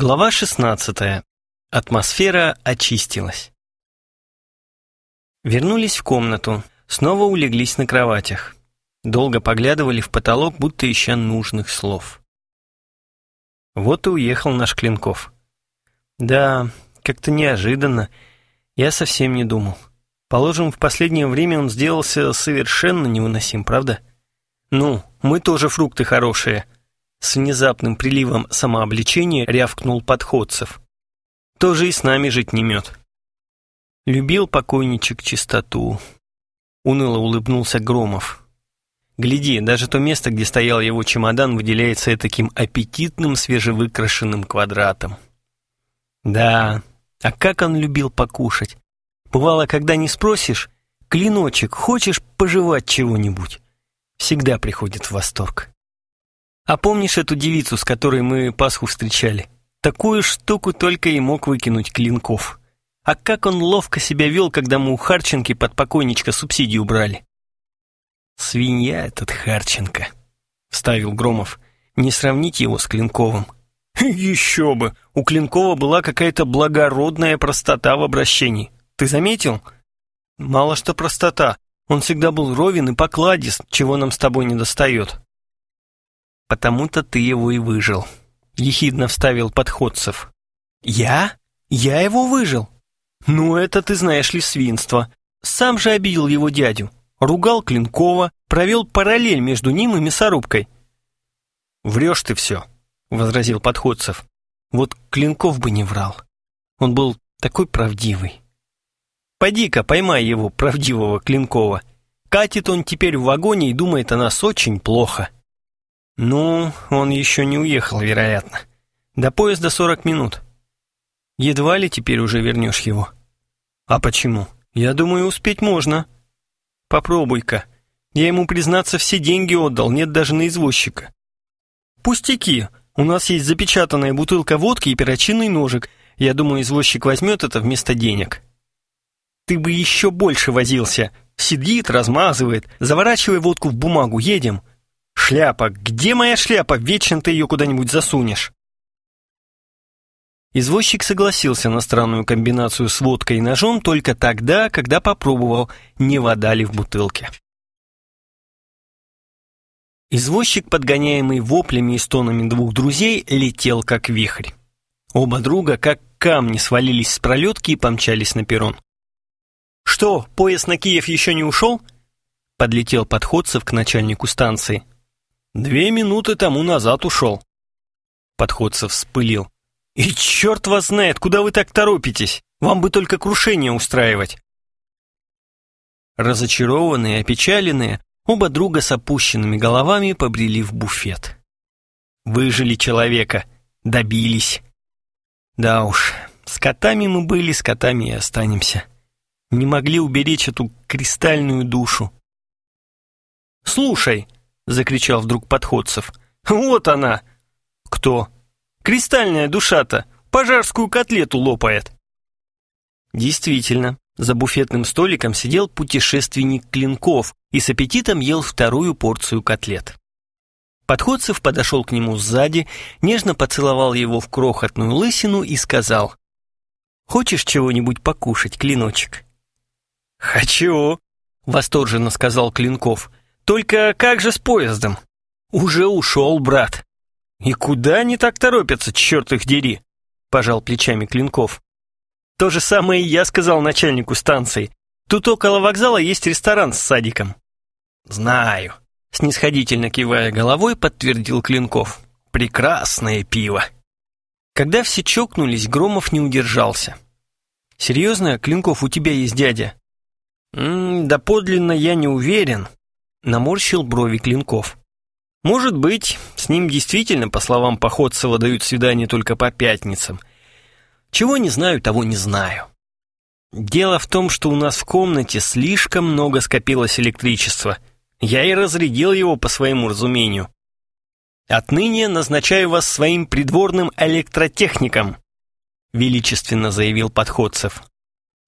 Глава 16. Атмосфера очистилась. Вернулись в комнату, снова улеглись на кроватях. Долго поглядывали в потолок, будто ища нужных слов. Вот и уехал наш Клинков. Да, как-то неожиданно. Я совсем не думал. Положим, в последнее время он сделался совершенно невыносим, правда? Ну, мы тоже фрукты хорошие — с внезапным приливом самообличения рявкнул подходцев. Тоже и с нами жить не мед. Любил покойничек чистоту. Уныло улыбнулся Громов. Гляди, даже то место, где стоял его чемодан, выделяется таким аппетитным свежевыкрашенным квадратом. Да, а как он любил покушать. Бывало, когда не спросишь, «Клиночек, хочешь пожевать чего-нибудь?» Всегда приходит в восторг. А помнишь эту девицу, с которой мы Пасху встречали? Такую штуку только и мог выкинуть Клинков. А как он ловко себя вел, когда мы у Харченки под покойничка субсидию брали. «Свинья этот Харченко», — вставил Громов. «Не сравнить его с Клинковым». «Еще бы! У Клинкова была какая-то благородная простота в обращении. Ты заметил?» «Мало что простота. Он всегда был ровен и покладист, чего нам с тобой не достает». «Потому-то ты его и выжил», — ехидно вставил подходцев. «Я? Я его выжил? Ну, это ты знаешь ли свинство. Сам же обидел его дядю, ругал Клинкова, провел параллель между ним и мясорубкой». «Врешь ты все», — возразил подходцев. «Вот Клинков бы не врал. Он был такой правдивый». «Поди-ка, поймай его, правдивого Клинкова. Катит он теперь в вагоне и думает о нас очень плохо». «Ну, он еще не уехал, вероятно. До поезда сорок минут. Едва ли теперь уже вернешь его». «А почему? Я думаю, успеть можно». «Попробуй-ка. Я ему, признаться, все деньги отдал, нет даже на извозчика». «Пустяки. У нас есть запечатанная бутылка водки и перочинный ножик. Я думаю, извозчик возьмет это вместо денег». «Ты бы еще больше возился. Сидит, размазывает. Заворачивай водку в бумагу, едем». «Шляпа! Где моя шляпа? Вечно ты ее куда-нибудь засунешь!» Извозчик согласился на странную комбинацию с водкой и ножом только тогда, когда попробовал, не вода ли в бутылке. Извозчик, подгоняемый воплями и стонами двух друзей, летел как вихрь. Оба друга, как камни, свалились с пролетки и помчались на перрон. «Что, поезд на Киев еще не ушел?» Подлетел подходцев к начальнику станции. Две минуты тому назад ушел. Подходцев вспылил. И черт вас знает, куда вы так торопитесь? Вам бы только крушение устраивать. Разочарованные, опечаленные, оба друга с опущенными головами побрели в буфет. Выжили человека, добились. Да уж, с котами мы были, с котами и останемся. Не могли уберечь эту кристальную душу. «Слушай», закричал вдруг подходцев. «Вот она!» «Кто?» «Кристальная душа-то! Пожарскую котлету лопает!» Действительно, за буфетным столиком сидел путешественник Клинков и с аппетитом ел вторую порцию котлет. Подходцев подошел к нему сзади, нежно поцеловал его в крохотную лысину и сказал, «Хочешь чего-нибудь покушать, Клиночек?» «Хочу», — восторженно сказал Клинков. Только как же с поездом? Уже ушел, брат. И куда они так торопятся, черт их дери? Пожал плечами Клинков. То же самое и я сказал начальнику станции. Тут около вокзала есть ресторан с садиком. Знаю. Снисходительно кивая головой, подтвердил Клинков. Прекрасное пиво. Когда все чокнулись, Громов не удержался. «Серьезно, Клинков, у тебя есть дядя?» «Да подлинно я не уверен», наморщил брови Клинков. Может быть, с ним действительно, по словам Походцева, дают свидание только по пятницам. Чего не знаю, того не знаю. Дело в том, что у нас в комнате слишком много скопилось электричества. Я и разрядил его по своему разумению. Отныне назначаю вас своим придворным электротехником, величественно заявил Подходцев.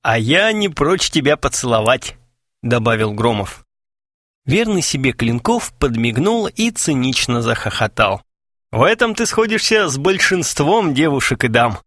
А я не прочь тебя поцеловать, добавил Громов. Верный себе Клинков подмигнул и цинично захохотал. В этом ты сходишься с большинством девушек и дам.